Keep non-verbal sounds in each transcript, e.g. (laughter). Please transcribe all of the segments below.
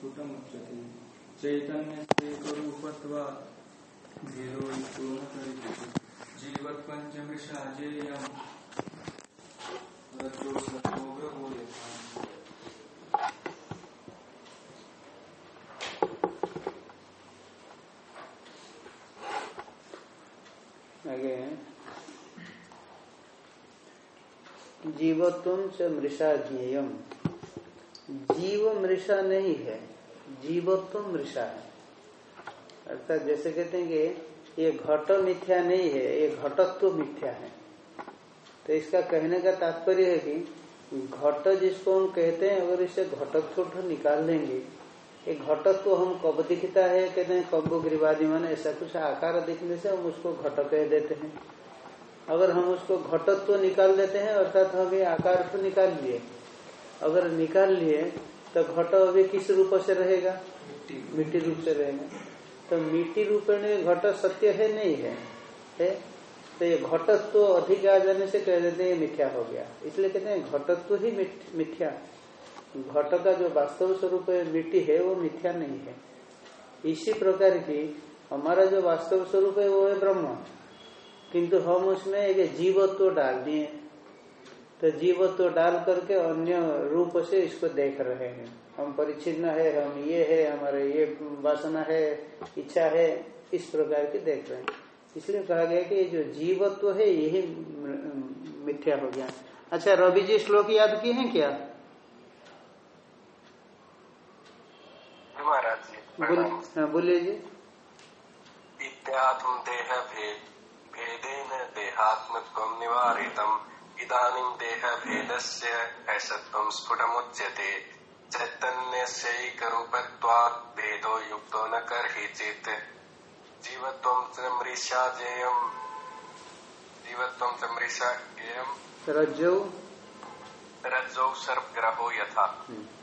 Sputum उच्यते। चैतन्य स्वरूपत्वा भेदो जीवत पंचमृषा jam रजो सत्वो आगे। जीवत्व से मृषा ज्ञेयम जीव मृषा नहीं है, जीवत्व मृषा है। अर्थात जैसे कहते हैं कि ये घट मिथ्या नहीं है, ये घटत्व मिथ्या है। तो इसका कहने का तात्पर्य है कि घट जिसको हम कहते हैं, अगर इसे घटत्व निकाल लेंगे ये घटत्व हम कब दिखता है, कहते हैं कब्बो गिरिवादी मन ऐसा कुछ आकार दिखने से हम उसको घट कह देते हैं। अगर हम उसको घटत्व निकाल देते हैं, अर्थात हम ये आकार तो निकाल लिए अगर निकाल लिए तो घट अभी किस रूप से रहेगा? मिट्टी रूप से। रहेगा। तो मिट्टी रूप में घट सत्य है नहीं है, है? तो ये घटत्व तो अधिक आ जाने से कह देते हैं मिथ्या हो गया। इसलिए कहते हैं घटत्व तो ही मिथ्या। घट का जो वास्तव स्वरूप मिट्टी है वो मिथ्या नहीं है। इसी प्रकार की हमारा जो वास्तव स्वरूप है वो है ब्रह्म। किंतु हम उसमें एक जीवत्व डाल दिए। तो जीवत्व डाल करके अन्य रूप से इसको देख रहे हैं। हम परिचिन्न है हम ये है हमारे ये वासना है इच्छा है इस प्रकार की देख रहे हैं। इसलिए कहा गया कि जो जीवत्व है यही मिथ्या हो गया। अच्छा रवि जी श्लोक याद किए हैं क्या? हाँ, बोलिए जी। इत्यात्म देह भेद भेदेन देहात्मत्व निवारितम। इदानीं देहभेदस्य भेदस्य ऐसत्वं स्फुटमुच्यते। चैतन्यस्यैकरूपत्वात् भेदो युक्तो न कर्हि चेत् जीवत्वं च मृषाजेयम् जीवत्वं च मृषाजेयम् रज्जौ। रज्जौ सर्पग्रहो यथा। हम्म।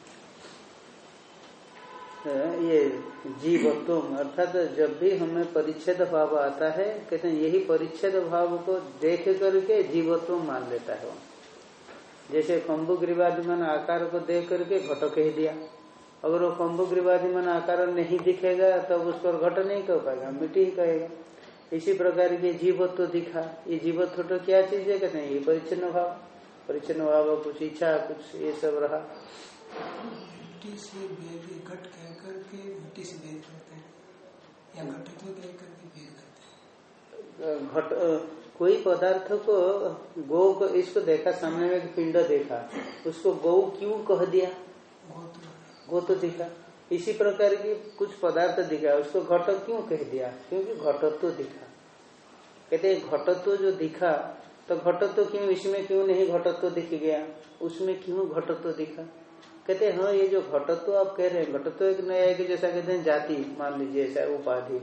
ये जीवत्व अर्थात जब भी हमें परिच्छेद भाव आता है, कहते हैं, यही परिच्छेद भाव को देख करके जीवत्व मान लेता है जैसे कम्बु ग्रीवादिमान आकार को देख करके घट कह दिया। अगर वो कम्बु ग्रीवादिमान आकार नहीं दिखेगा, तब तो उस पर घट नहीं कह पाएगा मिट्टी ही कहेगा। इसी प्रकार के जीवत्व दिखा। ये जीवत्व तो क्या चीज़ है? कहते हैं, ये परिच्छिन्न भाव। परिच्छिन्न भाव कुछ इच्छा, कुछ ये सब रहा। मिट्टी से घट कह करके मिट्टी से भेद करते हैं या घटत्व कह करके भेद करते हैं। घट कोई पदार्थ को गौ को इसको देखा सामने में पिंड देखा उसको गौ क्यों कह दिया? गो तो दिखा। इसी प्रकार की कुछ पदार्थ दिखा उसको घट क्यों कह दिया? क्योंकि घटत्व दिखा। कहते घटत्व जो दिखा तो घटत्व क्यों इसमें क्यों नहीं घटत्व दिख गया? उसमें क्यों घटत्व दिखा? कहते हैं हाँ ये जो घटत्व आप कह रहे हैं, घटत्व एक नया है कि जैसा कहते हैं जाति, मान लीजिए ऐसा उपाधि।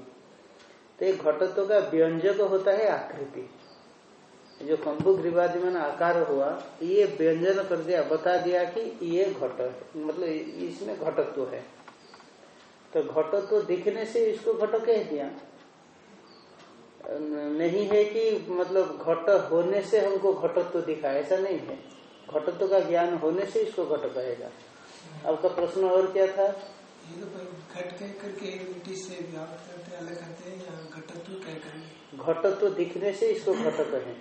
तो एक घटत्व का व्यंजक होता है आकृति। जो कंबु ग्रीवादिमान आकार हुआ, ये व्यंजन कर दिया, बता दिया कि ये घट मतलब इसमें घटत्व है। तो घटत्व दिखने से इसको घट कह दिया। नहीं है कि मतलब घट होने से हमको घटत्व दिखा, ऐसा नहीं है। घटत्व का ज्ञान होने से इसको घट कहेगा। आपका प्रश्न और क्या था? तो घट कह करके मिट्टी से करते अलग करते हैं या घटत्व कह कर। घटत्व दिखने से इसको घट कहें।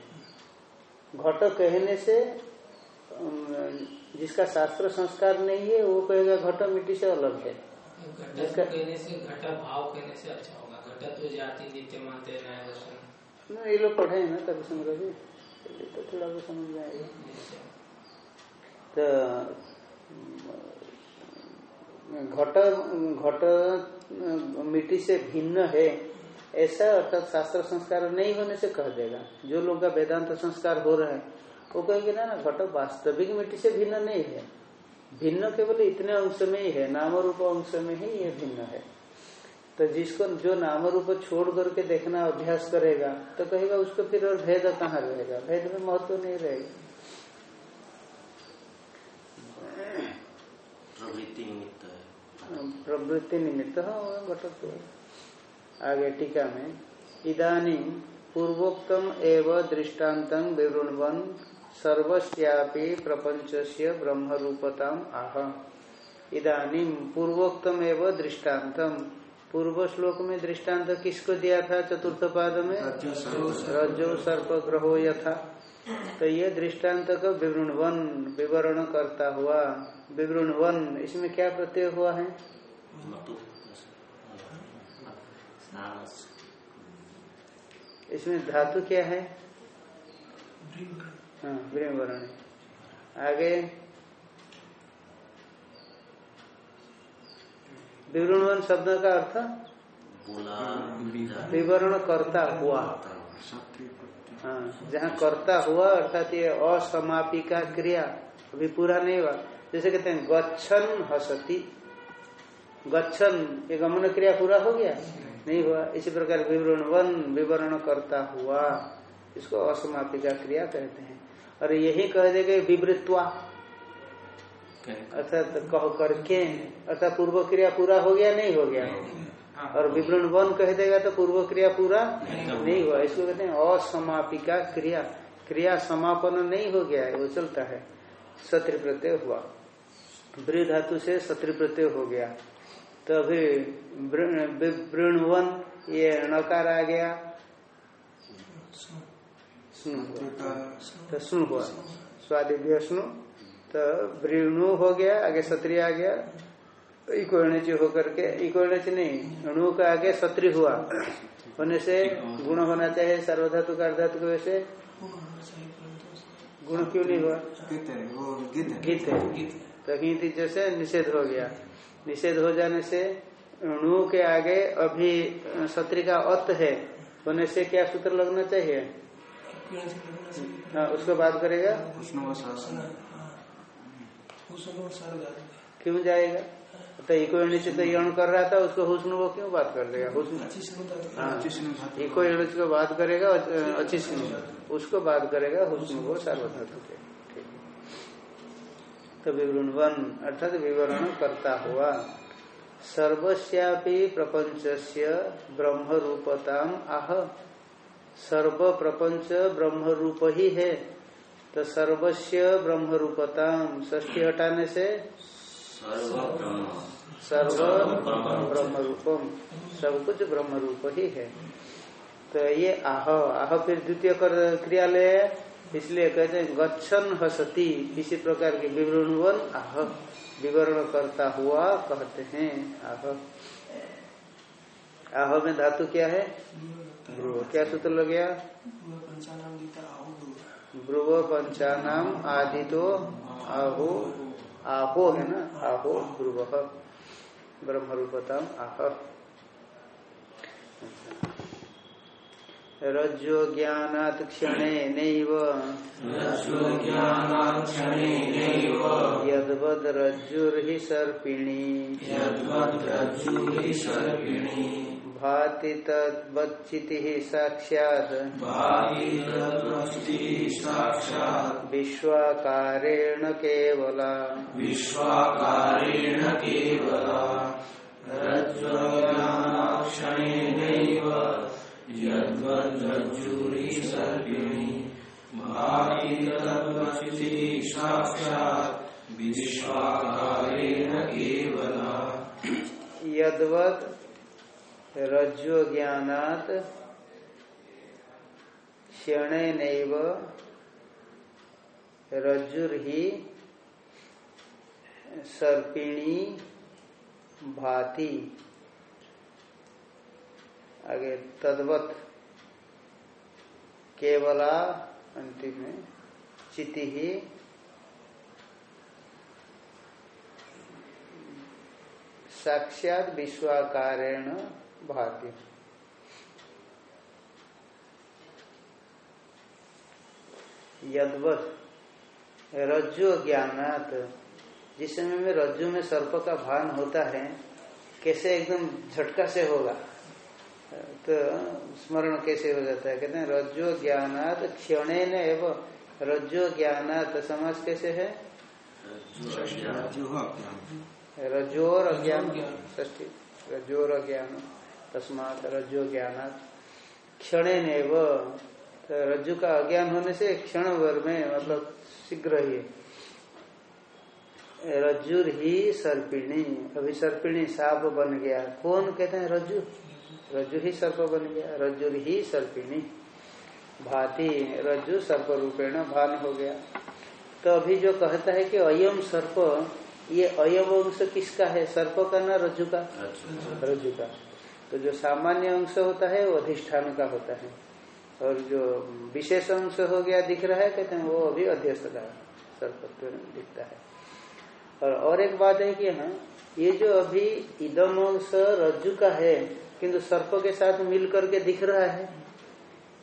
घट कहने से जिसका शास्त्र संस्कार नहीं है वो कहेगा घट मिट्टी से अलग है। जिसका कहने से घट भाव कहने से अच्छा होगा। घटत्व जाति नित्य मानते दर्शन। ये लोग पढ़े ना तभी समझ तो थोड़ा बहुत समझ जाएगा तो घट घट, मिट्टी से भिन्न है, ऐसा अर्थात शास्त्र संस्कार नहीं होने से कह देगा। जो लोग का वेदांत संस्कार हो रहे हैं, वो कहेंगे, ना ना, घट वास्तविक मिट्टी से भिन्न नहीं है। भिन्न केवल इतने अंश में ही है नाम रूप अंश में ही ये भिन्न है। तो जिसको, जो नाम रूप छोड़ करके देखना, अभ्यास करेगा तो कहेगा, उसको फिर और भेद कहाँ रहेगा? भेद में महत्व नहीं रहेगा। प्रवृत्ति निमित्त घटक आगे टीका में इदानी पूर्वोक्तम एव दृष्टांत विवृणवन सर्वस्यापि प्रपंच से ब्रह्म रूपता आह। इदानीम पूर्वोक्तम एवं दृष्टान्तम पूर्व श्लोक में दृष्टांत किसको दिया था चतुर्थ पाद में? रज्जो सर्प ग्रहो यथा। तो ये दृष्टांत का विवरण वन विवरण करता हुआ विवरण वन इसमें क्या प्रत्यय हुआ है? इसमें धातु क्या है? हाँ वर्ण आगे। विवरण वन शब्द का अर्थ? विवरण करता हुआ। जहाँ करता हुआ अर्थात ये असमापिका क्रिया अभी पूरा नहीं हुआ। जैसे कहते हैं गच्छन हसती। गच्छन ये गमन क्रिया पूरा हो गया? नहीं हुआ। इसी प्रकार विवरण वन विवरण करता हुआ। इसको असमापिका क्रिया कहते हैं। और यही कह देंगे विवृत्वा। अर्थात कह करके अर्थात पूर्व क्रिया पूरा हो गया? नहीं हो गया। और विवरण वन कह देगा तो पूर्व क्रिया पूरा नहीं हुआ। इसको कहते हैं असमापिका क्रिया। क्रिया समापन नहीं हो गया है वो चलता है। सत्र प्रत्यय हुआ। वृ धातु से सत्र प्रत्यय हो गया। तो अभी वृणवन ये नकार आ गया। तो सुन हुआ। स्वादिव्य स्नु। तो वृणु हो गया आगे सत्री आ गया। इको होकर के इको नहीं अणु का आगे सत्री हुआ। होने से गुण होना चाहिए सर्वधातु का अर्धातु के वैसे। गुण क्यों नहीं हुआ? गीत है तो गीत जैसे निषेध हो गया। निषेध हो जाने से अणु के आगे अभी सत्री का अत है। होने से क्या सूत्र लगना चाहिए? हाँ उसको बात करेगा। क्यों जाएगा? तो इको नीचे तो यण कर रहा था उसको हुस्न वो क्यों बात कर देगा? हुस्न। इको को बात करेगा अच्छी उसको बात करेगा हुस्न वो सार्वधातु के तो विवरण वन अर्थात विवरण करता हुआ सर्वस्यापि प्रपंच से ब्रह्म रूपताम आह सर्व प्रपंच ब्रह्म रूप ही है। तो सर्वस्व ब्रह्म रूपताम ष्ठी हटाने से सर्व ब्रह्म रूपम सब कुछ ब्रह्म रूप ही है तो ये आह आह फिर द्वितीय क्रिया ले इसलिए कहते हैं गच्छन हसती इसी प्रकार के विवरण आह विवरण करता हुआ कहते हैं आह आह में धातु क्या है क्या सूत्र लग गया ब्रुव पंचानाम आदि तो आहो आहो है ना? आहो ध्रुव ब्रह्म रूपतम आह रज्जो ज्ञानात् क्षणे नैव। यद्वद् रज्जुर्हि सर्पिणी। भाति तद्वच्चितिः साक्षात्। विश्वाकारेण केवला। विश्वाकारेण केवला। रज्ज्वक्षणेनैव यद्वज्जुरी सर्पिणी। भाति तद्वच्चितिः साक्षात्। विश्वाकारेण केवला। यद्वत् रज्जो ज्ञानात क्षण नैव रज्जुर सर्पिणी भाति। आगे तद्वत केवला, अंतिम में, चिति। ही साक्षात विश्वाकारेण भाति यदवत रज्जु ज्ञानात जिस समय में रज्जु में सर्प का भान होता है कैसे एकदम झटका से होगा? तो स्मरण कैसे हो जाता है? कहते हैं रज्जो ज्ञानात क्षणे न एवं रज्जो ज्ञानात समाज कैसे है? रजोर अज्ञान। ष्टी रजोर अज्ञान। तस्मात रज्जो ज्ञान क्षण तो रज्जु का अज्ञान होने से क्षण भर में मतलब शीघ्र ही रज्जुर ही सर्पिणी अभी सर्पिणी साप बन गया। कौन कहते हैं रज्जु? रज्जु ही सर्प बन गया। रज्जुर ही सर्पिणी। भांति रज्जु सर्प रूपेण भान हो गया। तो अभी जो कहता है कि अयम सर्प ये अयम अंश किसका है? सर्प का ना रज्जु का? रज्जु का। तो जो सामान्य अंश होता है, वो अधिष्ठान का होता है। और जो विशेष अंश हो गया, दिख रहा है, कहते हैं वो अभी अध्यस्त का सर्प दिखता है। और और एक बात है कि हाँ ये जो अभी इदम अंश रज्जु का है, किंतु सर्प के साथ मिल करके दिख रहा है।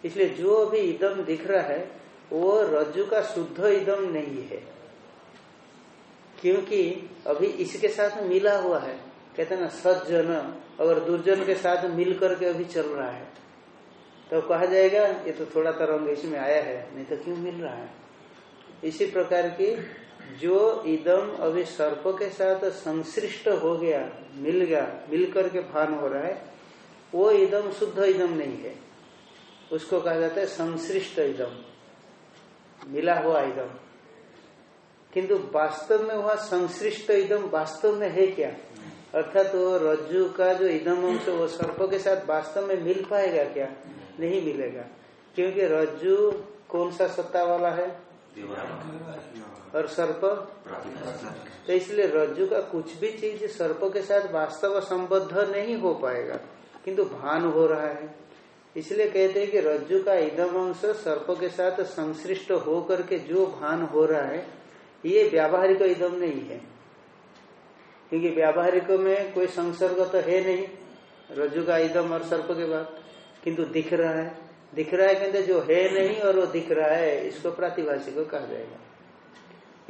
इसलिए जो अभी इदम दिख रहा है, वो रज्जु का शुद्ध इदम नहीं है। क्योंकि अभी इसके साथ मिला हुआ है। कहते ना, सज्जन, अगर दुर्जन के साथ मिल करके अभी चल रहा है तो कहा जाएगा, ये तो थोड़ा तरंग इसमें आया है, नहीं तो क्यों मिल रहा है? इसी प्रकार की जो इदम अभी सर्प के साथ संश्रिष्ट हो गया, मिल गया मिल करके भान हो रहा है, वो इदम शुद्ध इदम नहीं है। उसको कहा जाता है संश्रिष्ट इदम, मिला हुआ इदम। किंतु वास्तव में वह संश्रिष्ट इदम वास्तव में है क्या? अर्थात वो रज्जु का जो इदम अंश, वो सर्प के साथ वास्तव में मिल पाएगा क्या? नहीं मिलेगा। क्योंकि रज्जु कौन सा सत्ता वाला है? और सर्प? तो इसलिए रज्जु का कुछ भी चीज़ सर्प के साथ वास्तव संबद्ध नहीं हो पाएगा। किंतु भान हो रहा है। इसलिए कहते हैं कि रज्जु का इदम अंश सर्प के साथ संश्रिष्ट होकर के जो भान हो रहा है, ये व्यावहारिक इदम नहीं है। क्योंकि व्यावहारिक में कोई संसर्ग तो है नहीं। रज्जु का इदम और सर्प के बाद। किंतु दिख रहा है। दिख रहा है कहते जो है नहीं और वो दिख रहा है, इसको प्रातिभाषिक को कहा जाएगा।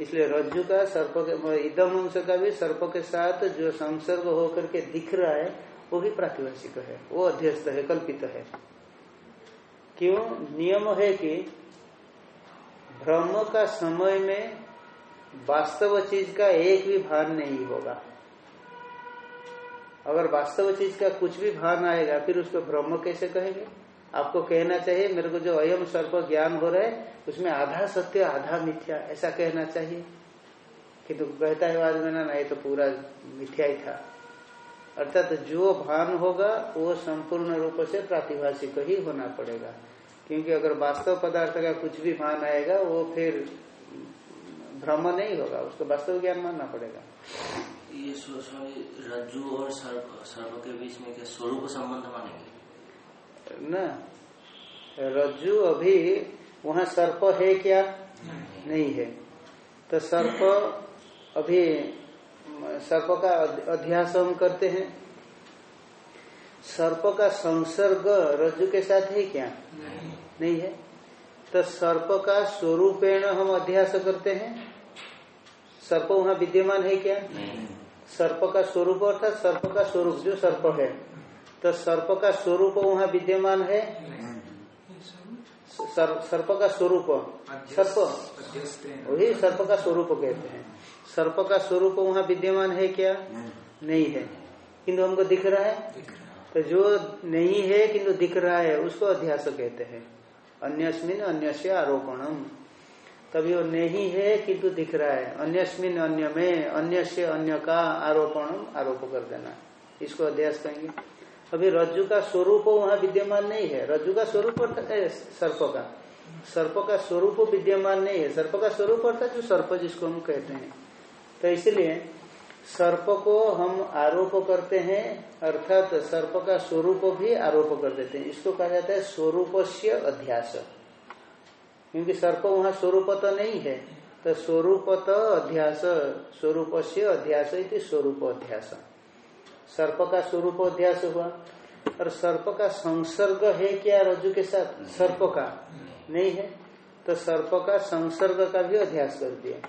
इसलिए रज्जु का, सर्प के इदम अंश का भी सर्प के साथ जो संसर्ग होकर के दिख रहा है, वो भी प्रातिभाषिक है। वो अध्यस्त है, कल्पित है। क्यों? नियम है कि भ्रम का समय में वास्तव चीज़ का एक भी भान नहीं होगा। अगर वास्तव चीज़ का कुछ भी भान आएगा, फिर उसको ब्रह्म कैसे कहेंगे? आपको कहना चाहिए, मेरे को जो अयम सर्प ज्ञान हो रहा है, उसमें आधा सत्य, आधा मिथ्या, ऐसा कहना चाहिए। किंतु कहता है बाद में, ना ये तो पूरा मिथ्या ही था। अर्थात तो जो भान होगा, वो संपूर्ण रूप से प्रातिभाषिक ही होना पड़ेगा। क्योंकि अगर वास्तव पदार्थ का कुछ भी भान आएगा, वो फिर भ्रम नहीं होगा उसको वास्तव ज्ञान मानना पड़ेगा। ये रज्जु और सर्प सर्प के बीच में क्या स्वरूप संबंध मानेंगे? न रज्जु अभी वहाँ सर्प है क्या? नहीं। है। तो सर्प अभी सर्प का अध्यास हम करते हैं। सर्प का संसर्ग रज्जु के साथ है क्या? नहीं, नहीं है? तो सर्प का स्वरूपेण हम अध्यास करते हैं। सर्प वहाँ विद्यमान है क्या? सर्प का स्वरूप अर्थात सर्प का स्वरूप जो सर्प है। तो सर्प का स्वरूप वहाँ विद्यमान है? सर, सर्प का स्वरूप। सर्प। वही सर्प का स्वरूप कहते हैं। सर्प का स्वरूप वहाँ विद्यमान है क्या? नहीं। है। किंतु हमको दिख रहा है। तो जो नहीं है किंतु दिख रहा है उसको अध्यास कहते हैं। अन्यस्मिन अन्य से आरोपणम। तभी वो नहीं है, किंतु दिख रहा है। अन्यस्मिन अन्य में अन्य से अन्य का आरोपण आरोप कर देना। इसको अध्यास कहेंगे। अभी रज्जु का स्वरूप वहाँ विद्यमान नहीं है। रज्जु का स्वरूप सर्प का। सर्प का स्वरूप विद्यमान नहीं है। सर्प का स्वरूप अर्थात जो सर्प जिसको हम कहते हैं। तो इसलिए सर्प को हम आरोप करते हैं अर्थात सर्प का स्वरूप भी आरोप कर देते हैं। इसको कहा जाता है स्वरूप से अध्यास। क्योंकि सर्प वहाँ स्वरूप तो नहीं है तो स्वरूप तो अध्यास स्वरूप से अध्यास स्वरूप अध्यास। सर्प का स्वरूप अध्यास हुआ। और सर्प का संसर्ग है क्या रज्जु के साथ? सर्प का। नहीं है? तो सर्प का संसर्ग का भी अध्यास कर दिया।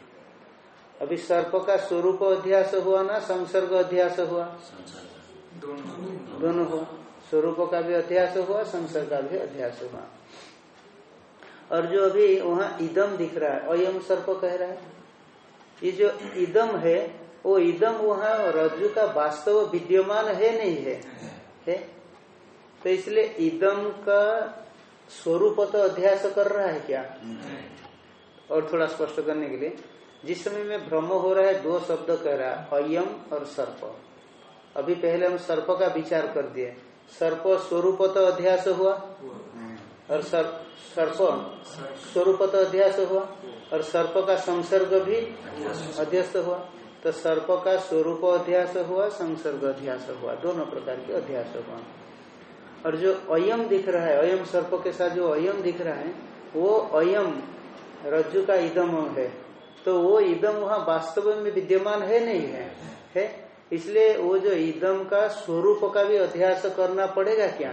अभी सर्प का स्वरूप अध्यास हुआ ना संसर्ग अध्यास हुआ? दोनों दोनों हुआ। स्वरूप का भी अध्यास हुआ संसर्ग का भी अध्यास हुआ। और जो अभी वहाँ इदम दिख रहा है अयम सर्प कह रहा है। ये जो इदम है वो इदम वहाँ रज्जु का वास्तव विद्यमान है नहीं है? है। तो इसलिए इदम का स्वरूप तो अध्यास कर रहा है क्या? और थोड़ा स्पष्ट करने के लिए। जिस समय में भ्रम हो रहा है, दो शब्द कह रहा है, अयम और सर्प। अभी पहले हम सर्प का विचार कर दिए। सर्प स्वरूप तो अध्यास हुआ और सर्प स्वरूप तो अध्यास हुआ और सर्प का संसर्ग भी अध्यस्त हुआ। तो सर्प का स्वरूप अध्यास हुआ, संसर्ग अध्यास हुआ, दोनों प्रकार के अध्यास हुआ। और जो अयम दिख रहा है, अयम सर्प के साथ जो अयम दिख रहा है, वो अयम रज्जु का इदम है। तो वो इदम वहाँ वास्तव में विद्यमान है नहीं है है? इसलिए वो जो इदम का स्वरूप का भी अध्यास करना पड़ेगा क्या?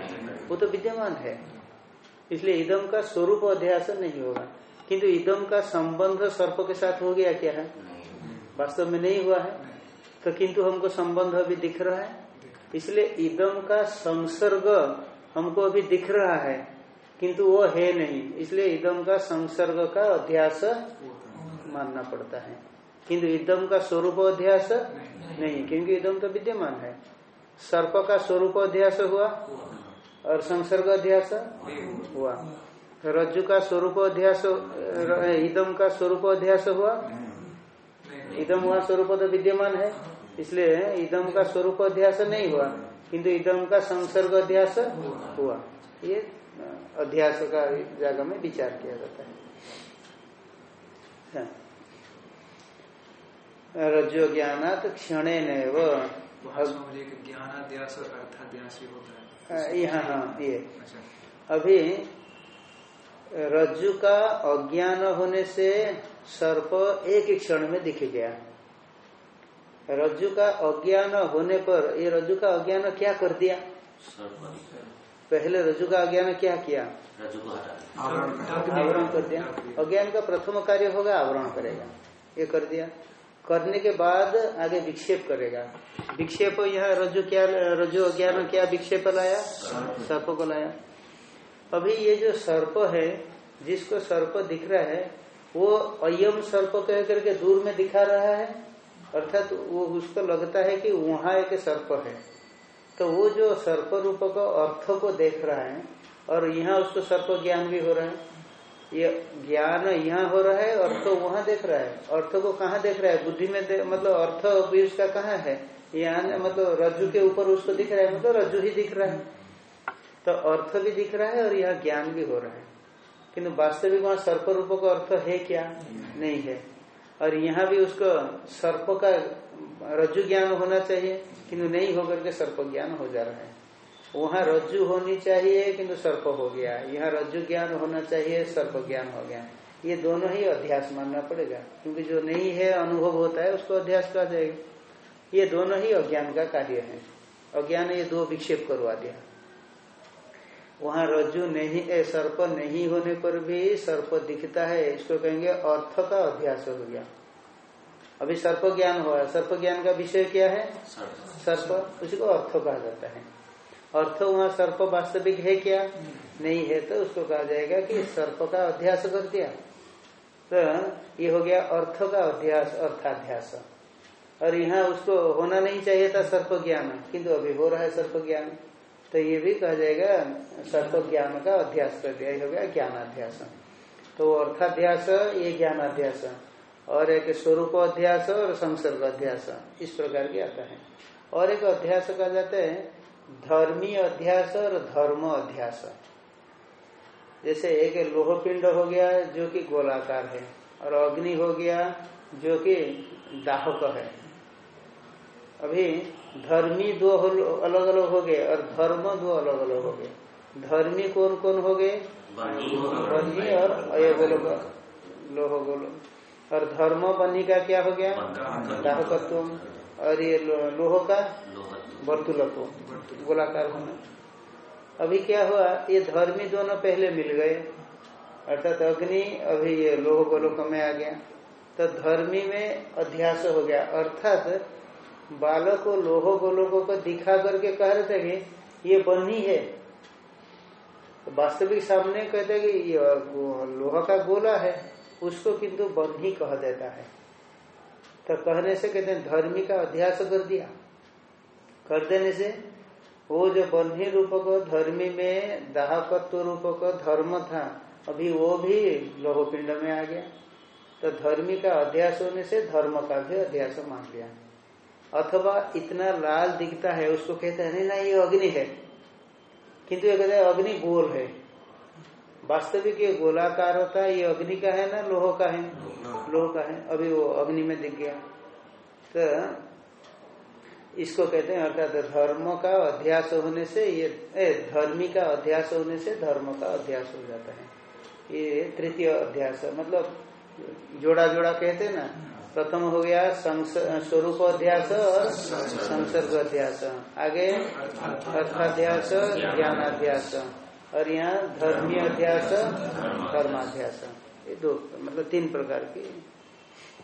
वो तो विद्यमान है। इसलिए इदम का स्वरूप अध्यास नहीं होगा। किंतु इदम का संबंध सर्प के साथ हो गया क्या है? वास्तव में नहीं हुआ है। तो किंतु हमको संबंध अभी दिख रहा है। इसलिए इदम का संसर्ग हमको अभी दिख रहा है, किंतु वो है नहीं। इसलिए इदम का संसर्ग का अध्यास मानना पड़ता है। किंतु इदम का स्वरूप अध्यास नहीं नहीं क्योंकि इदम तो विद्यमान है। सर्प का स्वरूप अध्यास हुआ और संसर्ग अध्यास हुआ। रज्जु का स्वरूप अध्यास इदम का स्वरूप अध्यास हुआ। इदम हुआ स्वरूप तो विद्यमान है, इसलिए इदम का स्वरूप अध्यास नहीं हुआ। किंतु इदम का संसर्ग अध्यास हुआ। ये, अध्यास का जगह में विचार किया जाता है। रज्जो ज्ञानात क्षणे है। यहाँ हाँ ये। अभी रज्जु का अज्ञान होने से सर्प एक ही क्षण में दिख गया। रज्जु का अज्ञान होने पर ये रज्जु का अज्ञान क्या कर दिया? पहले रज्जु का अज्ञान क्या किया? आवरण कर दिया। अज्ञान का प्रथम कार्य होगा आवरण करेगा। ये कर दिया। करने के बाद आगे विक्षेप करेगा। विक्षेप यहाँ रज्जु क्या, रज्जु अज्ञान क्या विक्षेप लाया? सर्प को लाया। अभी ये जो सर्प है, जिसको सर्प दिख रहा है, वो अयम सर्प कह करके दूर में दिखा रहा है, अर्थात वो उसको लगता है कि वहाँ एक सर्प है। तो वो जो सर्प रूप का अर्थ को देख रहा है, और यहाँ उसको सर्प ज्ञान भी हो रहा है। ये ज्ञान यहाँ हो रहा है, अर्थ वहाँ देख रहा है। अर्थ को कहाँ देख रहा है? बुद्धि में मतलब अर्थ भी उसका कहाँ है? यहाँ मतलब रज्जु के ऊपर उसको दिख रहा है मतलब रज्जु ही दिख रहा है। तो अर्थ भी दिख रहा है और यहाँ ज्ञान भी हो रहा है। किंतु वास्तविक वहाँ सर्प रूप का अर्थ है क्या? नहीं है। और यहाँ भी उसको सर्प का रज्जु ज्ञान होना चाहिए किंतु नहीं होकर के सर्प ज्ञान हो जा रहा है। वहाँ रज्जु होनी चाहिए किंतु सर्प हो गया। यहाँ रज्जु ज्ञान होना चाहिए सर्प ज्ञान हो गया। ये दोनों ही अध्यास मानना पड़ेगा क्योंकि जो नहीं है अनुभव होता है उसको अध्यास कहा जाएगा। ये दोनों ही अज्ञान का कार्य है। अज्ञान ये दो विक्षेप करवा दिया। वहाँ रज्जु नहीं ए, सर्प नहीं होने पर भी सर्प दिखता है इसको कहेंगे अर्थ का अध्यास हो गया। अभी सर्प ज्ञान हुआ। सर्प ज्ञान का विषय क्या है? सर्प उसको अर्थ कहा जाता है। अर्थ वहाँ सर्प वास्तविक है क्या? नहीं है तो उसको कहा जाएगा कि सर्प का अध्यास कर दिया। तो ये हो गया अर्थ का अध्यास अर्थाध्यास और यहाँ उसको होना नहीं चाहिए था सर्प ज्ञान, किंतु अभी हो रहा है सर्प ज्ञान। तो ये भी कहा जाएगा, सर्प ज्ञान का अध्यास कर दिया हो गया ज्ञानाध्यास तो अर्थाध्यास ये ज्ञानाध्यास और एक स्वरूप अध्यास और संसर्ग अध्यास इस प्रकार के आता है। और एक अध्यास कहा जाता है धर्मी अध्यास और धर्म अध्यास। जैसे एक लोह पिंड हो गया जो कि गोलाकार है और अग्नि हो गया जो कि दाहक है। अभी धर्मी दो अलग अलग हो गए और धर्म दो अलग अलग हो गए। धर्मी कौन कौन हो गए? बनी और अयगोलोक लोह गोलोक और धर्म बनी का क्या हो गया? दाहकत्व। और ये लोह का? वर्तुलत्व गोलाकार होना। अभी क्या हुआ, ये धर्मी दोनों पहले मिल गए। अर्थात अग्नि, अभी ये लोह गोलोक में आ गया। तो धर्मी में अध्यास हो गया। अर्थात बालक को लोह गोलोकों को दिखा करके कह रहे थे कि ये बन्ही है। तो वास्तविक सामने कहते कि ये लोहा का गोला है, उसको किंतु बन्ही कह देता है। तो कहने से कहते हैं, धर्मी का अध्यास कर दिया। कर देने से वो जो बन्ही रूप को धर्मी में दाहकत्व रूप को धर्म था अभी वो भी लोह पिंड में आ गया। तो धर्मी का अध्यास होने से धर्म का भी अध्यास मान लिया। अथवा इतना लाल दिखता है उसको कहते हैं नहीं ना ये अग्नि है। किंतु ये कहते हैं अग्नि गोल है। वास्तविक ये गोलाकार होता है ये अग्नि का है ना लोह का है? लोह का है। अभी वो अग्नि में दिख गया। तो इसको कहते हैं, अर्थात धर्म का अध्यास होने से, ये धर्मी का अध्यास होने से धर्म का अध्यास हो जाता है। ये तृतीय अध्यास मतलब जोड़ा जोड़ा कहते हैं ना, प्रथम हो गया स्वरूप अध्यास और संसर्ग अध्यास। आगे अर्थाध्यास, ज्ञानाध्यास, और यहाँ धर्मी अध्यास, धर्माध्यास। ये दो मतलब तीन प्रकार की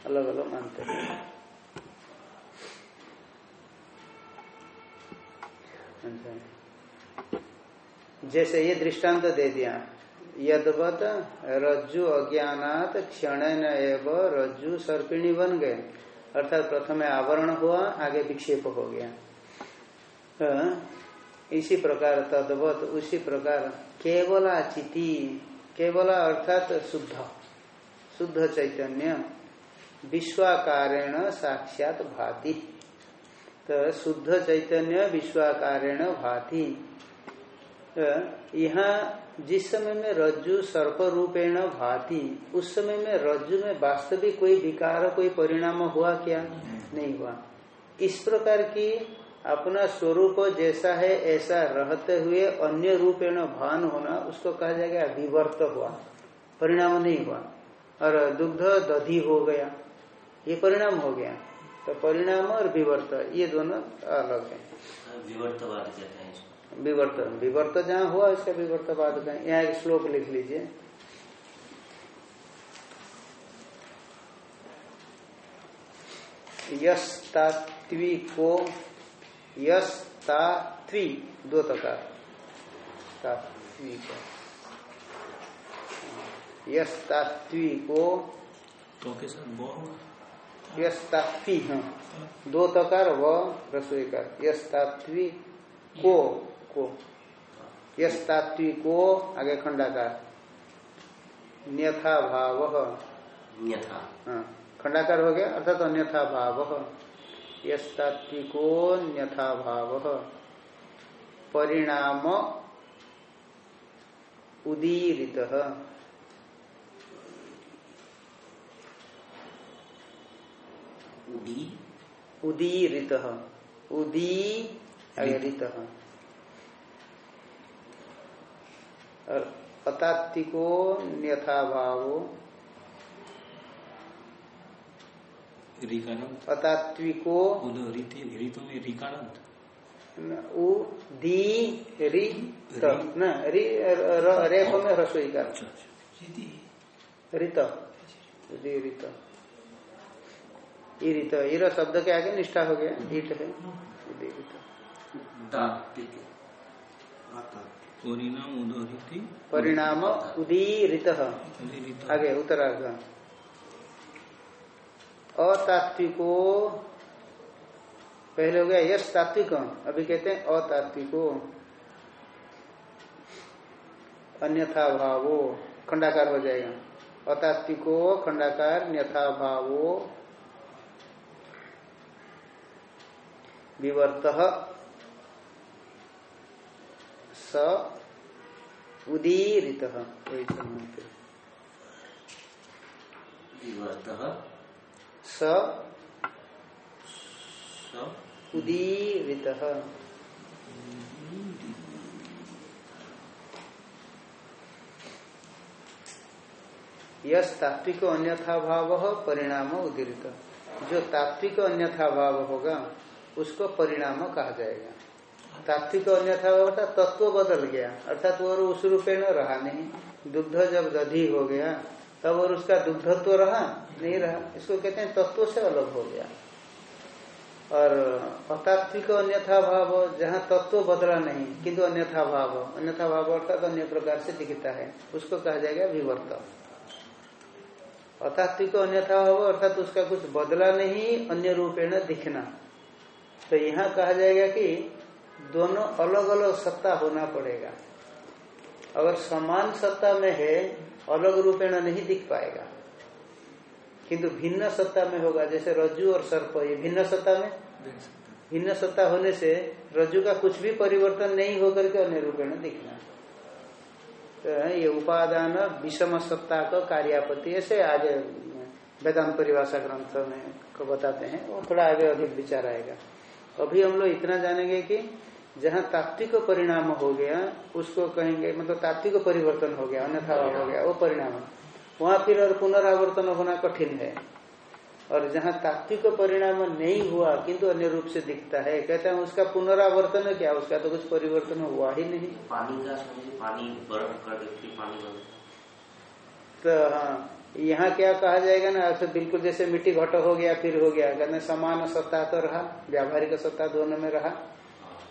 अलग अलग मानते हैं। जैसे ये दृष्टांत तो दे दिया, यदवत रज्जु अज्ञात क्षण एवं रज्जु सर्पिणी बन गए। अर्थात प्रथम आवरण हुआ, आगे विक्षेप हो गया। तो इसी प्रकार तदवत, उसी प्रकार केवला चिति, केवला अर्थात शुद्ध शुद्ध चैतन्य, विश्वाकारेण साक्षात भाति। तो शुद्ध चैतन्य विश्वाकारेण भाति। यहाँ जिस समय में रज्जु सर्प रूपेण भाति, उस समय में रज्जु में वास्तविक कोई विकार, कोई परिणाम हुआ क्या? नहीं हुआ। इस प्रकार की अपना स्वरूप जैसा है, ऐसा रहते हुए अन्य रूपेण भान होना, उसको कहा जाएगा विवर्त हुआ। परिणाम नहीं हुआ। और दुग्ध दधि हो गया। ये परिणाम हो गया। तो परिणाम और विवर्त ये दोनों अलग है। विवर्तवाद कहते हैं विवर्त विवर्त जहाँ हुआ इसका विवर्तवाद का यहाँ एक श्लोक लिख लीजिए। यस्तात्विको यस्तात्वी दो तकार तात्विक यस्तात्विको तो के साथ वो होगा? यस्तात्वी हाँ। दो तकार व रसोई का यस्तात्वी को को। यस्तात्वी को आगे खंडाकार। न्यथा। भाव अन्यथा हाँ। खंडाकार हो गया अर्थात अन्यथा भाव यस्तात्विको न्यथा भाव परिणाम उदीरित। उदी। उदीरित। उदी रित और अतात्विको न्यथा भावो रिकानंद। अतात्विको रीतों में रिकानंद। उ दी रि न रि र- में रसोई का अच्छा अच्छा। उदी रित ईरित। ईर शब्द के आगे निष्ठा हो गया ईट है। उदी रित दात्विक परिणाम उदीरित। आगे उत्तरार्ध अतात्विको। पहले हो गया यश तात्विक। अभी कहते हैं अतात्विको। अन्यथा भावो खंडाकार हो जाएगा। अतात्विको खंडाकार न्यथा भावो विवर्त स उदीरित। स स उदीरित। यस तात्विक अन्यथा भाव परिणाम उदीरित। जो तात्विक अन्यथा भाव होगा उसको परिणाम कहा जाएगा। तात्विक अन्यथा अर्थात तत्व बदल गया। अर्थात वो उस रूपे न रहा नहीं। दुग्ध जब दधी हो गया, तब और उसका दुग्धत्व रहा? नहीं रहा। इसको कहते हैं तत्व से अलग हो गया। और अतात्विक अन्यथा भाव जहाँ तत्व बदला नहीं, किंतु अन्यथा भाव अन्यथा भाव अर्थात अन्य प्रकार से दिखता है। उसको कहा जाएगा विवर्त अतात्विक अन्यथा भाव अर्थात उसका कुछ बदला नहीं, अन्य रूपेण दिखना। तो यहाँ कहा जाएगा कि दोनों अलग अलग सत्ता होना पड़ेगा। अगर समान सत्ता में है अलग रूपेण नहीं दिख पाएगा। किंतु भिन्न सत्ता में होगा जैसे रज्जु और सर्प ये भिन्न सत्ता में? भिन्न सत्ता। होने से रज्जु का कुछ भी परिवर्तन नहीं होकर के अन्य रूपेण दिखना। तो ये उपादान विषम सत्ता का कार्यापति ऐसे आगे वेदांत परिभाषा ग्रंथ में को बताते हैं। वो थोड़ा आगे अधिक विचार आएगा। अभी हम लोग इतना जानेंगे कि जहाँ तात्विक परिणाम हो गया उसको कहेंगे मतलब तात्विक परिवर्तन हो गया अन्यथा हो गया वो परिणाम। वहाँ फिर और पुनरावर्तन होना कठिन है। और जहाँ तात्विक परिणाम नहीं हुआ किंतु अन्य रूप से दिखता है कहते हैं उसका पुनरावर्तन है क्या? उसका तो कुछ परिवर्तन हुआ ही नहीं। पानी का पानी बर्फ़ कर देती पानी तो हाँ यहाँ क्या कहा जाएगा ना ऐसे बिल्कुल जैसे मिट्टी घट हो गया फिर हो गया। कहते समान सत्ता तो रहा व्यावहारिक सत्ता दोनों में रहा।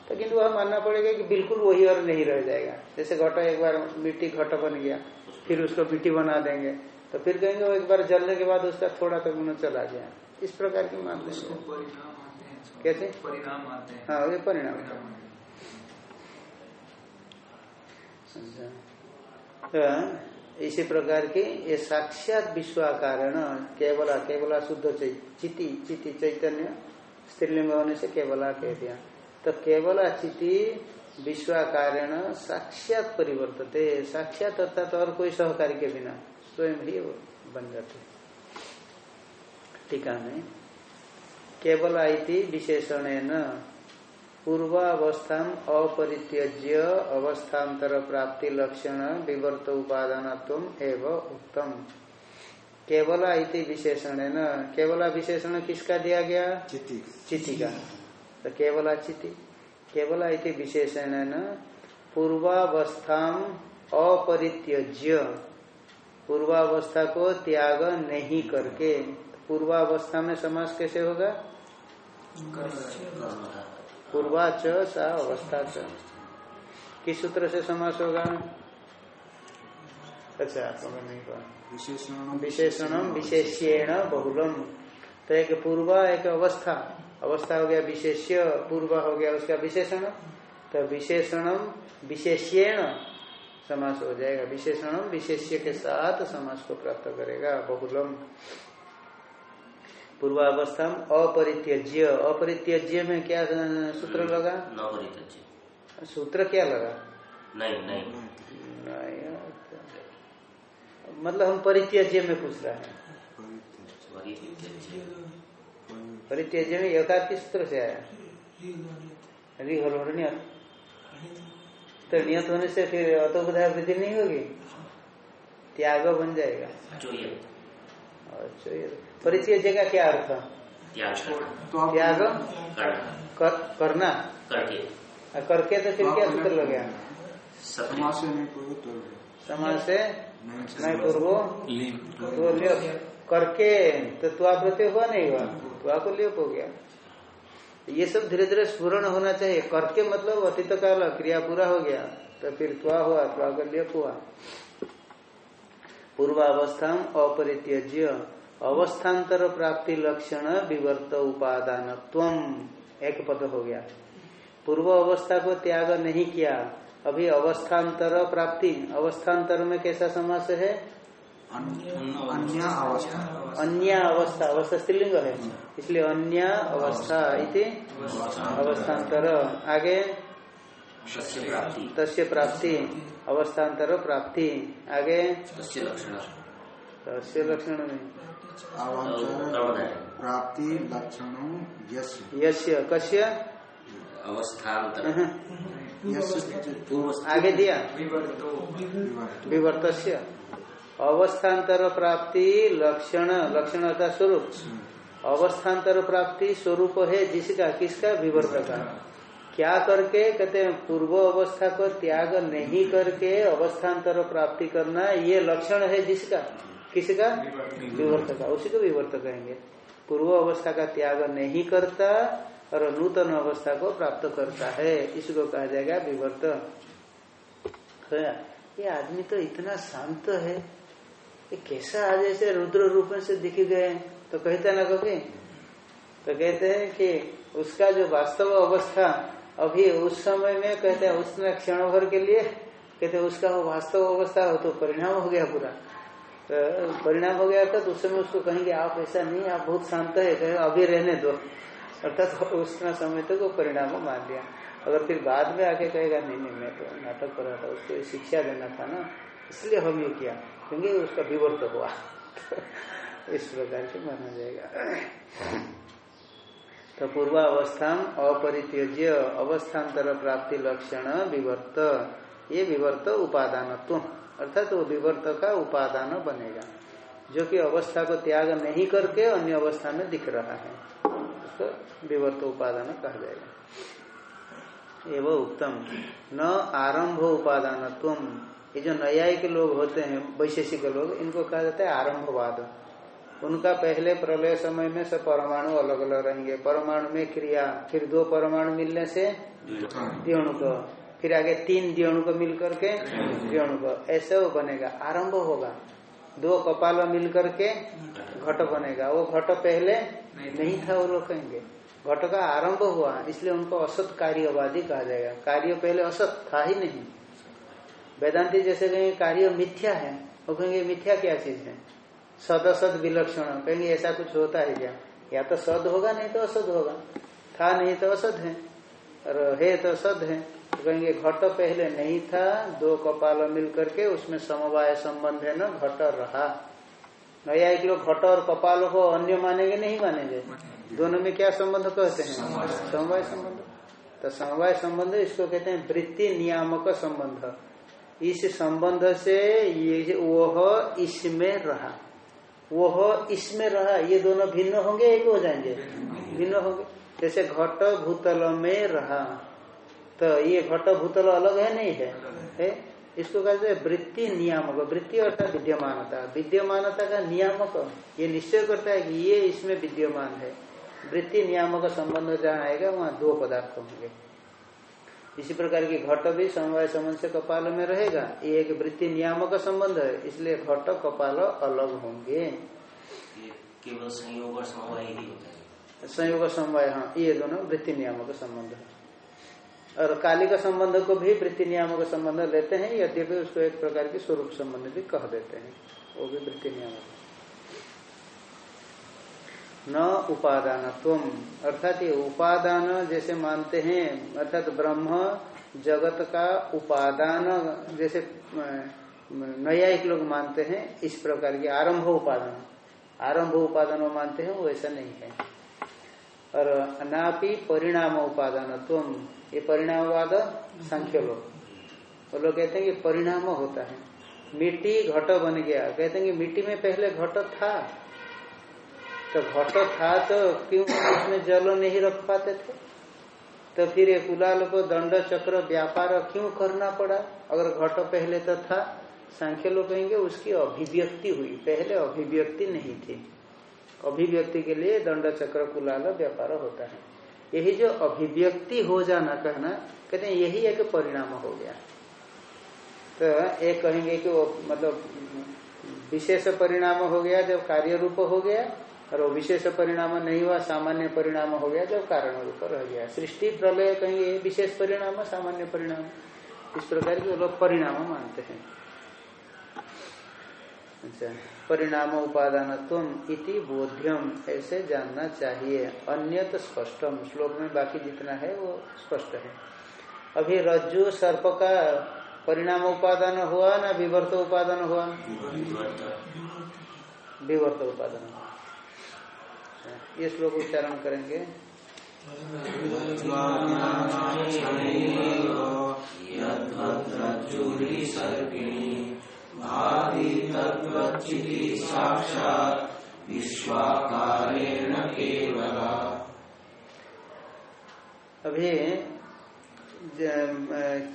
तो किंतु वह मानना पड़ेगा कि बिल्कुल वही और नहीं रह जाएगा। जैसे घट एक बार मिट्टी घट बन गया फिर उसको मिट्टी बना देंगे। तो फिर कहेंगे वो एक बार जलने के बाद उसका थोड़ा तो गुण चला गया। इस प्रकार की मान लेंगे परिणाम हैं कैसे? परिणाम आते हैं। हाँ ये परिणाम। तो इसी प्रकार की ये साक्षात विश्वाकारण, केवला केवला शुद्ध चिति चिति चैतन्य, स्त्रीलिंग होने से केवला कह दिया। तो केवला चिति, विश्वाकारण साक्षात परिवर्तते। साक्षात अर्थात और कोई सहकारी के बिना, स्वयं ही बन जाते। टीका में, केवला विशेषण पूर्वावस्था अपरित्यज्य अवस्थान्तर प्राप्ति लक्षण विवर्त उपादान एवं उत्तम। केवला इति विशेषण है न? केवला विशेषण किसका दिया गया? चिति चिति का। तो केवला चिति केवला इति विशेषण है न? पूर्वावस्था अपरित्यज्य। पूर्वावस्था को त्याग नहीं करके। पूर्वावस्था में समास कैसे होगा? पूर्वा च सा अवस्था च। किस सूत्र से समास होगा? अच्छा समझ नहीं पा विशेषण विशेषणम। विशेष्येण बहुलम। तो एक पूर्वा एक अवस्था। अवस्था हो गया विशेष्य पूर्वा हो गया उसका विशेषण। तो विशेषणम विशेष्येण समास हो जाएगा। विशेषणम विशेष्य के साथ समास को प्राप्त करेगा बहुलम। पूर्वावस्था में अपरित्यज्य। अपरित्यज्य में क्या सूत्र लगा? न सूत्र क्या लगा? नहीं नहीं। नहीं, मतलब हम परित्यज्य में पूछ रहे हैं। परित्यज्य में यथार्थ किस सूत्र से आया। री हल नियत तो नियत होने से फिर अतोबुधा वृद्धि नहीं होगी? त्याग बन जाएगा। अच्छा ये परित्यज्य का क्या अर्थ? त्याग करना। तो आप त्याग? करना। कर, करना? करके। करके तो फिर क्या सूत्र लग गया? समाज से नहीं पूर्व तो समाज से नहीं नहीं तो लियो करके? तो त्वा प्रत्यय हुआ नहीं हुआ? त्वा को लियो हो गया। ये सब धीरे धीरे स्पूर्ण होना चाहिए। करके मतलब अतीत काल क्रिया पूरा हो गया। तो फिर त्वा हुआ त्वा का लियो हुआ। पूर्वावस्था अपरित्यज्य। अवस्थान्तर प्राप्ति लक्षण विवर्त उपादान एक पद हो गया। पूर्व अवस्था को त्याग नहीं किया। अभी अवस्थान्तर प्राप्ति। अवस्थान्तर में कैसा समास है? अन्य अवस्था। अन्य अवस्था। अवस्था स्त्रीलिंग है। इसलिए अन्य अवस्था इति अवस्थान्तर आगे। तस्य प्राप्ति। अवस्थान्तर प्राप्ति। आगे। तस्य लक्षण में। अवांतर प्राप्ति लक्षणों यश यस्य कस्य? अवस्थान्तर आगे दिया। विवर्त। अवस्थान्तर प्राप्ति लक्षण लक्षण अर्थात स्वरूप। अवस्थान्तर प्राप्ति स्वरूप है जिसका किसका? विवर्त का क्या करके? कहते हैं पूर्व अवस्था को त्याग नहीं करके अवस्थान्तर प्राप्ति करना ये लक्षण है जिसका? किसका? विवर्त का उसी को विवर्त कहेंगे। पूर्व अवस्था का त्याग नहीं करता और नूतन अवस्था को प्राप्त करता है। इसको कहा जाएगा विवर्त। ये आदमी तो इतना शांत है। ये कैसा आज ऐसे रुद्र रूप में से दिख गए तो कहते ना कभी? तो कहते हैं कि उसका जो वास्तव अवस्था अभी उस समय में कहते हैं उसने क्षण भर के लिए कहते हैं उसका वास्तव अवस्था हो तो परिणाम हो गया पूरा। तो परिणाम हो गया था तो उस समय उसको कहेंगे, आप ऐसा नहीं, आप बहुत शांत है कहे अभी रहने दो। अर्थात (laughs) तो उतना समय तक वो परिणाम मान लिया। अगर फिर बाद में आके कहेगा, नहीं नहीं, मैं तो नाटक कर रहा था, उसको शिक्षा देना था ना, इसलिए हम ये किया। क्योंकि उसका विवर्त हुआ। (laughs) इस प्रकार से माना जाएगा। (clears throat) तो पूर्वावस्था अपरित्यज्य अवस्थान्तर प्राप्ति लक्षण विवर्त। ये विवर्त उपादानत्व। अर्थात तो वो विवर्त का उपादान बनेगा जो कि अवस्था को त्याग नहीं करके अन्य अवस्था में दिख रहा है। उसको विवर्त उपादान कहा जाएगा। एवं उत्तम न आरंभ उपादान तुम ये जो न्यायिक लोग होते हैं वैशेषिक लोग इनको कहा जाता है आरंभवाद। उनका पहले प्रलय समय में सब परमाणु अलग अलग रहेंगे। परमाणु में क्रिया फिर दो परमाणु मिलने से को। फिर आगे तीन द्योणु को मिल करके द्योणु को ऐसे वो बनेगा। आरंभ होगा। दो कपाल मिल करके घट बनेगा। वो घट पहले नहीं था, वो लोग कहेंगे घट का आरंभ हुआ, इसलिए उनको असत कार्यवादी कहा जाएगा। कार्य पहले असत था ही नहीं। वेदांति जैसे कहेंगे, कार्य मिथ्या है। वो कहेंगे, मिथ्या क्या चीज़ है? सद असद विलक्षण। कहेंगे, ऐसा कुछ होता है क्या? या तो सद होगा, नहीं तो असद होगा। था नहीं तो असद है। और है तो सद है। तो कहेंगे घट पहले नहीं था दो कपाल मिल करके उसमें समवाय संबंध है ना घट रहा। नया एक लोग घट और कपाल को अन्य मानेंगे नहीं मानेंगे? दोनों में क्या संबंध कहते हैं? समवाय संबंध। तो समवाय संबंध इसको कहते हैं वृत्ति नियामक संबंध। इस संबंध से ये वह इसमें रहा। वह इसमें रहा ये दोनों भिन्न होंगे एक हो जाएँगे? भिन्न होंगे। जैसे घट भूतल में रहा। तो ये घट भूतल अलग है नहीं है, है? इसको कहते हैं वृत्ति नियामक। वृत्ति अर्थात विद्यमानता। विद्यमानता का नियामक ये निश्चय करता है कि ये इसमें विद्यमान है। वृत्ति नियामक संबंध जहाँ आएगा वहाँ दो पदार्थ होंगे। इसी प्रकार की घट भी समवाय संबंध से कपाल में रहेगा। ये एक वृत्ति नियामक संबंध है इसलिए घट कपाल अलग होंगे। केवल संयोग और समवाय ही होता है। संयोग समवाय हाँ ये दोनों वृत्ति नियामक संबंध है। और काली का संबंध को भी वृत्ति नियामक संबंध लेते हैं, यद्यपि उसको एक प्रकार की स्वरूप संबंध भी कह देते हैं। वो भी वृत्ति नियामक। न उपादान अर्थात ये उपादान जैसे मानते हैं, अर्थात ब्रह्म जगत का उपादान जैसे न्यायिक लोग मानते हैं, इस प्रकार की आरंभ उपादान। आरंभ उपादान मानते हैं, वो ऐसा नहीं है। और नापी परिणाम उपादान तुम ये परिणामवाद संख्य लोग वो लोग कहते हैं कि परिणाम होता है। मिट्टी घट बन गया। कहते हैं कि मिट्टी में पहले घट था। तो घट था तो क्यों उसमें जल नहीं रख पाते थे? तो फिर ये कुलाल को दंड चक्र व्यापार क्यों करना पड़ा? अगर घट पहले तो था सांख्य लोग कहेंगे उसकी अभिव्यक्ति हुई। पहले अभिव्यक्ति नहीं थी। अभिव्यक्ति के लिए दंड चक्र कुलाल व्यापार होता है। यही जो अभिव्यक्ति हो जाना कहना, कहते हैं यही एक परिणाम हो गया। तो एक कहेंगे कि वो मतलब विशेष परिणाम हो गया, जब कार्य रूप हो गया, और वो विशेष परिणाम नहीं हुआ, सामान्य परिणाम हो गया, जब कारण रूप रह गया। सृष्टि प्रलय कहेंगे विशेष परिणाम, सामान्य परिणाम। इस प्रकार के लोग परिणाम मानते हैं। अच्छा। परिणाम उपादान तुम इति बोध्यम, ऐसे जानना चाहिए। अन्य तो स्पष्टम। श्लोक में बाकी जितना है, वो स्पष्ट है। अभी रज्जु, सर्प का परिणाम उपादान हुआ ना विवर्त उपादान हुआ? विवर्त उपादान। हुआ ये श्लोक उच्चारण करेंगे। अभी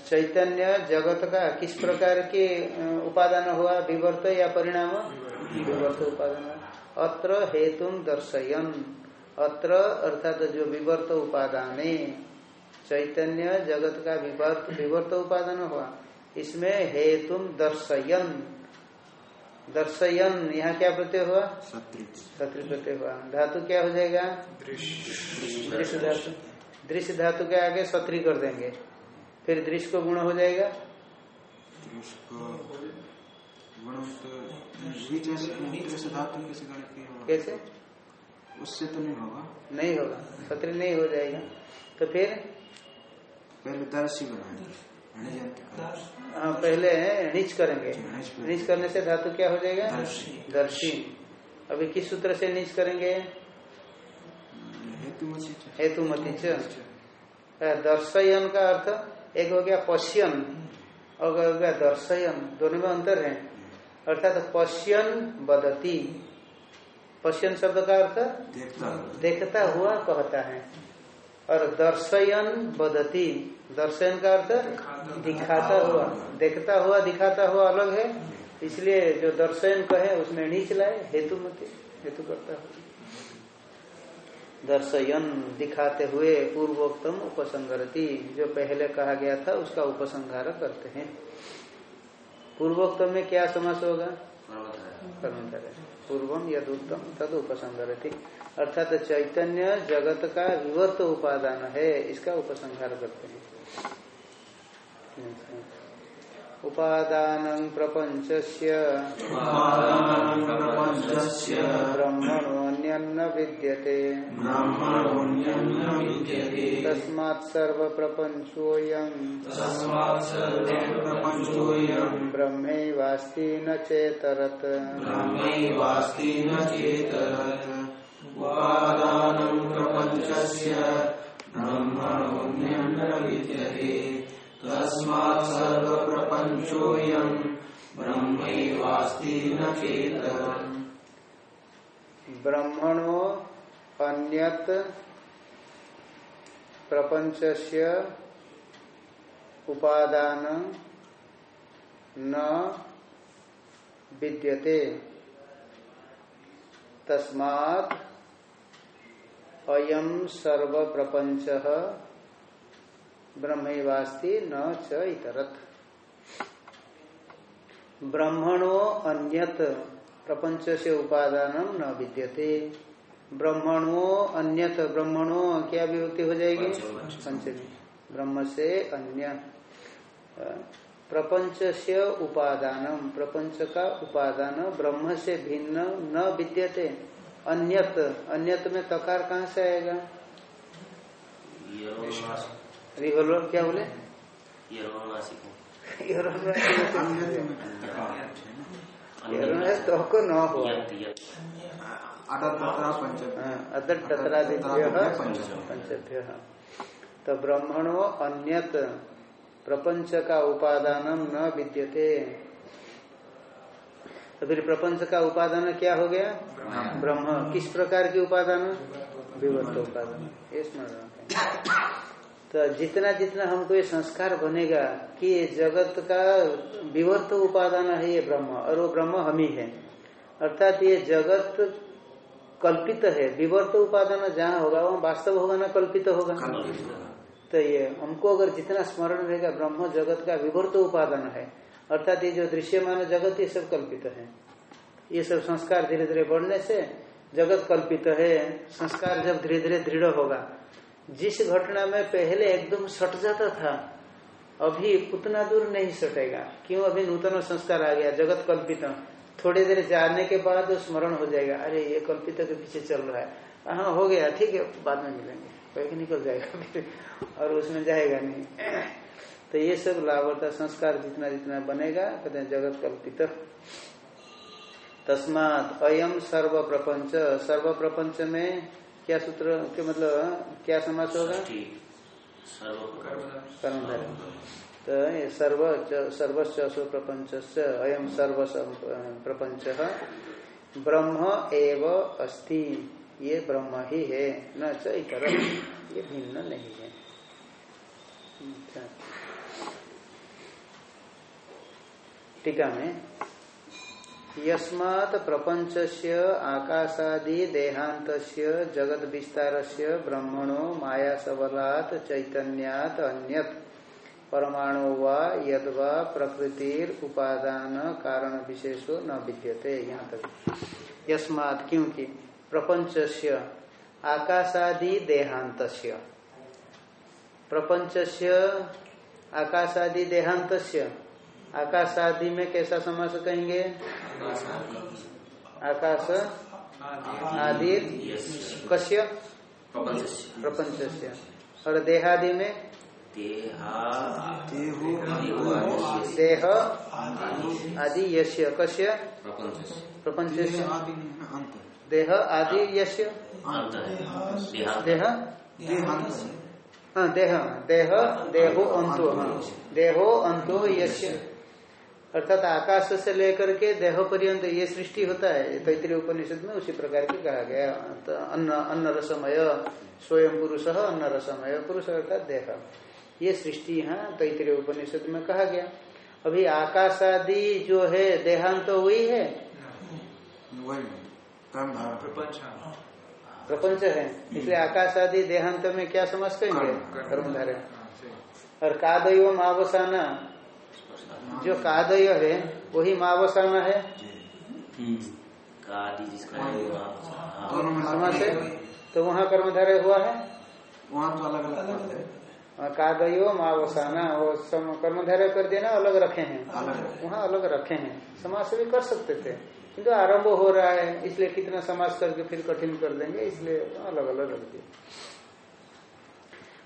चैतन्य जगत का किस प्रकार के उपादान हुआ? विवर्त या परिणाम? विवर्त उपादान। अत्र हेतु दर्शयन। अत्र, अर्थात जो विवर्त उपादान, चैतन्य जगत का विवर्त विवर्त उपादान हुआ। इसमें हेतु दर्शयन। दर्शयन यहाँ क्या प्रत्यय हुआ? सत्री प्रत्यय हुआ। धातु क्या हो जाएगा? दृश्य। धातु। दृश्य धातु के आगे सत्री कर देंगे। फिर दृश्य को गुण हो जाएगा? धातु कैसे उससे तो नहीं होगा। नहीं होगा। सत्र नहीं हो जाएगा। तो फिर? पहले दर्शी बनाए अणिजंत का। हाँ पहले नीच करेंगे। नीच करने से धातु क्या हो जाएगा? दर्शी। अभी किस सूत्र से नीच करेंगे। हेतु मसी हेतु मती दर्शयन का अर्थ एक हो गया पश्यन और हो गया दर्शयन। दोनों में अंतर है। अर्थात पश्यन बदती। पश्यन शब्द का अर्थ देखता देखता हुआ कहता है। और दर्शयन बदती। दर्शयन का अर्थ दिखाता हुआ, देखता हुआ, दिखाता हुआ अलग है। इसलिए जो दर्शयन कहे, उसमें नीच लाए, हेतु मत, हेतु करता हुआ। दर्शयन दिखाते हुए पूर्वोक्तम उपसंगरति जो पहले कहा गया था, उसका उपसंहार करते हैं। पूर्वोक्तम में क्या समास होगा? कर्मधारय पूर्वम यद उत्तम, तद उपसंगरति अर्थात चैतन्य जगत का विवर्त उपादान है, इसका उपसंहार करते हैं। उपादान प्रपंचस्य ब्रह्मणोऽन्यन्न विद्यते। तस्मात् सर्वप्रपञ्चोऽयम्। ब्रह्मैवास्ति न चेतरत्। ब्रह्मैवास्ति न ब्रह्मणो अन्यत प्रपंचस्य उपादान न विद्यते। तस्मात् अयम सर्व प्रपंच ब्रह्मैवास्ति न च इतरत। ब्रह्मणो अन्यत प्रपंच से उपादान न विद्यते। ब्रह्मणो अन्यत ब्रह्मणो क्या विभक्ति हो जाएगी। पंचमी। ब्रह्म से अन्य। प्रपंच से उपादान प्रपंच का उपादान ब्रह्म से भिन्न न विद्यते। अन्यत अन्यत में तकार कहाँ से आएगा? रिवोल्वर क्या बोले? तो को न अदर पंचभ्य। पंचभ्य तो ब्रह्मणो अन्यत प्रपंच का उपादान न विद्यते। तो फिर प्रपंच का उपादान क्या हो गया? ब्रह्म। किस प्रकार की उपादान? विवर्त उपादान। ये स्मरण तो जितना जितना हमको ये संस्कार बनेगा कि ये जगत का विवर्त उपादान है ये ब्रह्म। और वो ब्रह्म हम ही है। अर्थात ये जगत कल्पित है। विवर्त उपादान जहाँ होगा वहाँ वास्तव होगा ना कल्पित होगा? तो ये हमको अगर जितना स्मरण रहेगा ब्रह्म जगत का विवर्त उपादान है अर्थात ये जो दृश्यमान जगत, ये सब कल्पित है। ये सब संस्कार धीरे धीरे बढ़ने से जगत कल्पित है। संस्कार जब धीरे धीरे दृढ़ होगा। जिस घटना में पहले एकदम सट जाता था, अभी उतना दूर नहीं सटेगा। क्यों? अभी नूतन संस्कार आ गया, जगत कल्पित। थोड़ी देर जाने के बाद स्मरण हो जाएगा, अरे, ये कल्पित के पीछे चल रहा है। हाँ हो गया, ठीक है, बाद में मिलेंगे। कोई निकल जाएगा? फिर (laughs) और उसमें जाएगा नहीं। (clears throat) तो ये सब लाभता संस्कार जितना जितना बनेगा कहते हैं जगत कल्पित। तस्मात अयम सर्व प्रपंच सर्व प्रपंच में क्या सूत्र के मतलब क्या समास होगा? कर्मधारय। तो ये सर्व सर्वस्व असो प्रपंच अयम सर्व प्रपंच। ब्रह्म एव अस्ति। ये ब्रह्म ही है। न च ये भिन्न नहीं है अच्छा। टीका में, यस्मात् प्रपंच से आकाशादि देहांत जगत विस्तार से ब्रह्मणो माया सबलात् चैतन्यात् अन्यत। परमाणु वा यद वा प्रकृतिर उपादान कारण विशेषो न विद्यते यहाँ तक। यस्मात् क्योंकि प्रपंच आकाशादि देहांत प्रपंच आकाशादि देहांत आकाश आदि में कैसा समास कहेंगे? आकाश आदि कश्य प्रपंच और देहादि में? देहा देह आदि यश्य कश्य प्रपंच देह आदि यश्य देहा? देह हाँ देह। देह देहो अंतो। हाँ देहो अंतो यश्य अर्थात आकाश से लेकर के देह पर्यंत ये सृष्टि होता है. तैतरीय उपनिषद में उसी प्रकार की कहा गया तो अन्न अन्न रसमय स्वयं पुरुष अन्न रसमय पुरुष अर्थात देह. ये सृष्टि यहाँ तैतरीय उपनिषद में कहा गया. अभी आकाश आदि जो है देहांत तो वही है? कर्म धारण प्रपंच है। इसलिए आकाश आदि देहांत में क्या समझ करेंगे कर्म धारे और कादय मावसाना जो कादय है वही मावसाना है। आदि नाम हाँ। दोनों में समास है तो वहाँ कर्मधारय हुआ है? वहाँ तो अलग अलग है। कादयो मावसाना वो सम कर्मधारय कर देना अलग रखे हैं। वहाँ अलग रखे हैं। समास भी कर सकते थे। किंतु आरंभ हो रहा है इसलिए कितना समास करके फिर कठिन कर देंगे इसलिए अलग अलग रख दिए।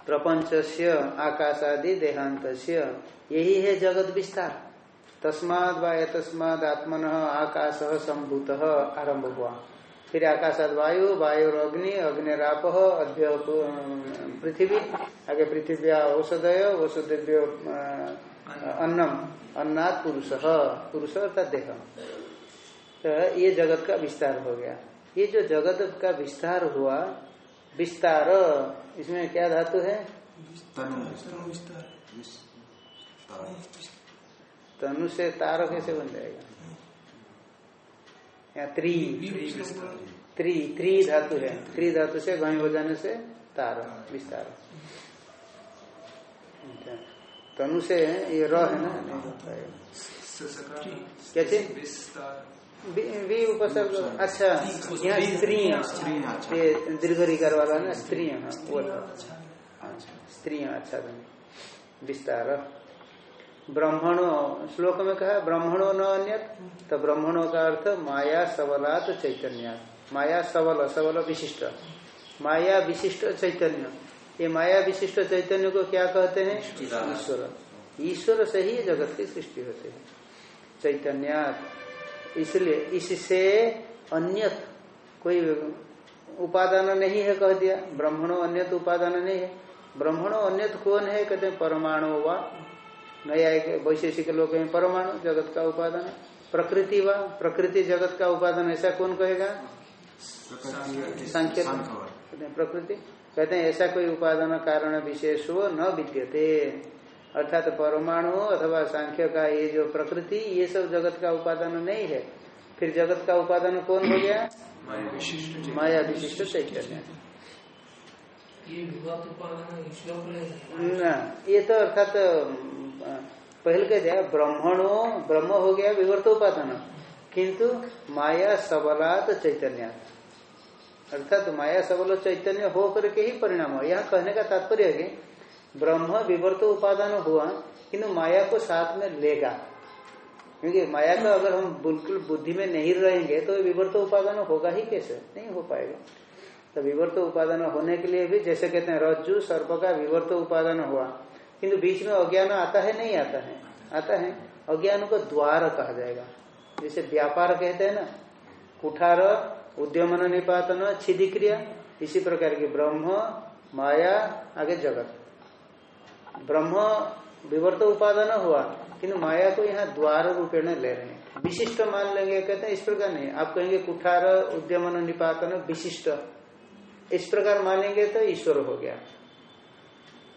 प्रपंच से आकाशादि देहांत यही है जगत विस्तार। तस्माद व तस्माद आत्मन आकाश संभूत आरंभ हुआ। फिर आकाशाद वायु वायु अग्नि अग्निराप अध्य पृथ्वी आगे पृथिव्या औषधय औषधव्य अन्नम अन्नात पुरुष। पुरुष अर्थात देह। तो ये जगत का विस्तार हो गया। ये जो जगत का विस्तार हुआ विस्तार इसमें क्या धातु है? तनु से तार कैसे बन जाएगा? या त्रि? त्रि त्रि धातु है। त्रि धातु से घनी हो जाने से तार विस्तार। अच्छा। तनु से ये र है ना? नहीं हो क्या वी- वी उपसर्ग। अच्छा यहाँ स्त्री अच्छा। ये दीर्घ रिकार वाला है ना स्त्री हाँ। वो स्त्री अच्छा। विस्तार। ब्राह्मणो, श्लोक में कहा, ब्राह्मणो न अन्य तो ब्राह्मणों का अर्थ माया, सबलात, चैतन्य। माया, सबल सबल विशिष्ट। माया विशिष्ट, चैतन्य। ये माया विशिष्ट, चैतन्य को क्या कहते हैं? ईश्वर। ईश्वर से ही जगत की सृष्टि होती है। चैतन्य इसलिए इससे अन्य कोई उपादान नहीं है, कह दिया। ब्राह्मणों अन्यत उपादान नहीं है। ब्राह्मणों अन्यत कौन है? कहते हैं, परमाणु वा नया एक वैशेषिक लोग हैं परमाणु जगत का उपादान। प्रकृति वा प्रकृति जगत का उपादान ऐसा कौन कहेगा? सांख्य हैं प्रकृति। कहते हैं ऐसा कोई उपादान कारण विशेष हो न विद्यते। अर्थात परमाणु अथवा सांख्य का ये जो प्रकृति ये सब जगत का उपादान नहीं है। फिर जगत का उपादान कौन हो गया? माया विशिष्ट चैतन्य ये तो अर्थात पहले कह दिया, ब्रह्मणो, ब्रह्म हो गया विवर्त उपादान किंतु माया सबलात चैतन्य। अर्थात माया सबल चैतन्य हो करके ही परिणाम हो यहाँ कहने का तात्पर्य है कि ब्रह्म विवर्त उपादान हुआ, किंतु माया को साथ में लेगा। क्योंकि माया का अगर हम बिल्कुल बुद्धि में नहीं रहेंगे तो विवर्त उपादान होगा ही कैसे? नहीं हो पाएगा। तो विवर्त उपादान होने के लिए भी जैसे कहते हैं, रज्जु सर्प का विवर्त उपादान हुआ। किंतु बीच में अज्ञान आता है, नहीं आता है? आता है। अज्ञान को द्वार कहा जाएगा। जैसे व्यापार कहते हैं ना, कुठार, उद्यमन, निपातन छिदी क्रिया इसी प्रकार की ब्रह्म, माया, आगे जगत। ब्रह्म विवर्त उपादान हुआ, किंतु माया को यहाँ द्वार रूपेण ले रहे हैं। विशिष्ट मान लेंगे, कहते हैं इस प्रकार नहीं। आप कहेंगे कुठार, उद्यमन, निपातन, विशिष्ट। इस प्रकार मानेंगे तो ईश्वर हो गया।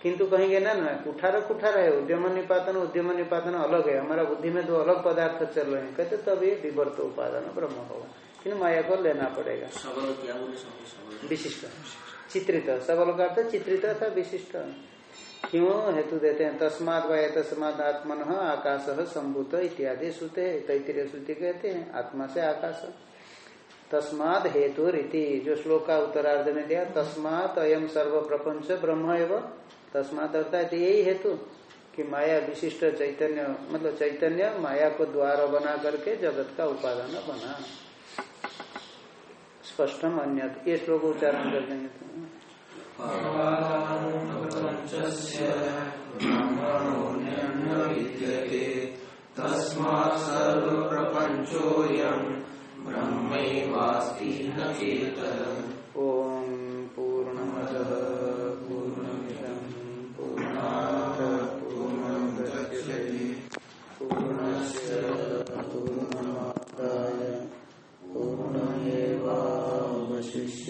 किंतु कहेंगे ना ना कुठार कुठार है उद्यमन निपातन उद्यमन निपातन अलग है हमारा बुद्धि में दो अलग पदार्थ चल रहे हैं। कहते तब ये विवर्त उपादान ब्रह्म होगा। किन्तु माया को लेना पड़ेगा। विशिष्ट। चित्रित। सबल का अर्थ चित्रित था विशिष्ट। क्यों? हेतु देते हैं तस्मात व आत्मन आकाश संभूत इत्यादि श्रुते तैतरीय श्रुति कहते हैं आत्मा से आकाश। तस्मात हेतु रीति जो श्लोक का उत्तरार्ध में दिया तस्मात अयम सर्व प्रपंच ब्रह्म एवं तस्मात अर्थात यही हेतु कि माया विशिष्ट चैतन्य मतलब चैतन्य माया को द्वार बना करके जगत का उपादान बना। स्पष्टम अन्य ये श्लोक उच्चारण कर देंगे। ओम पूर्णमदः।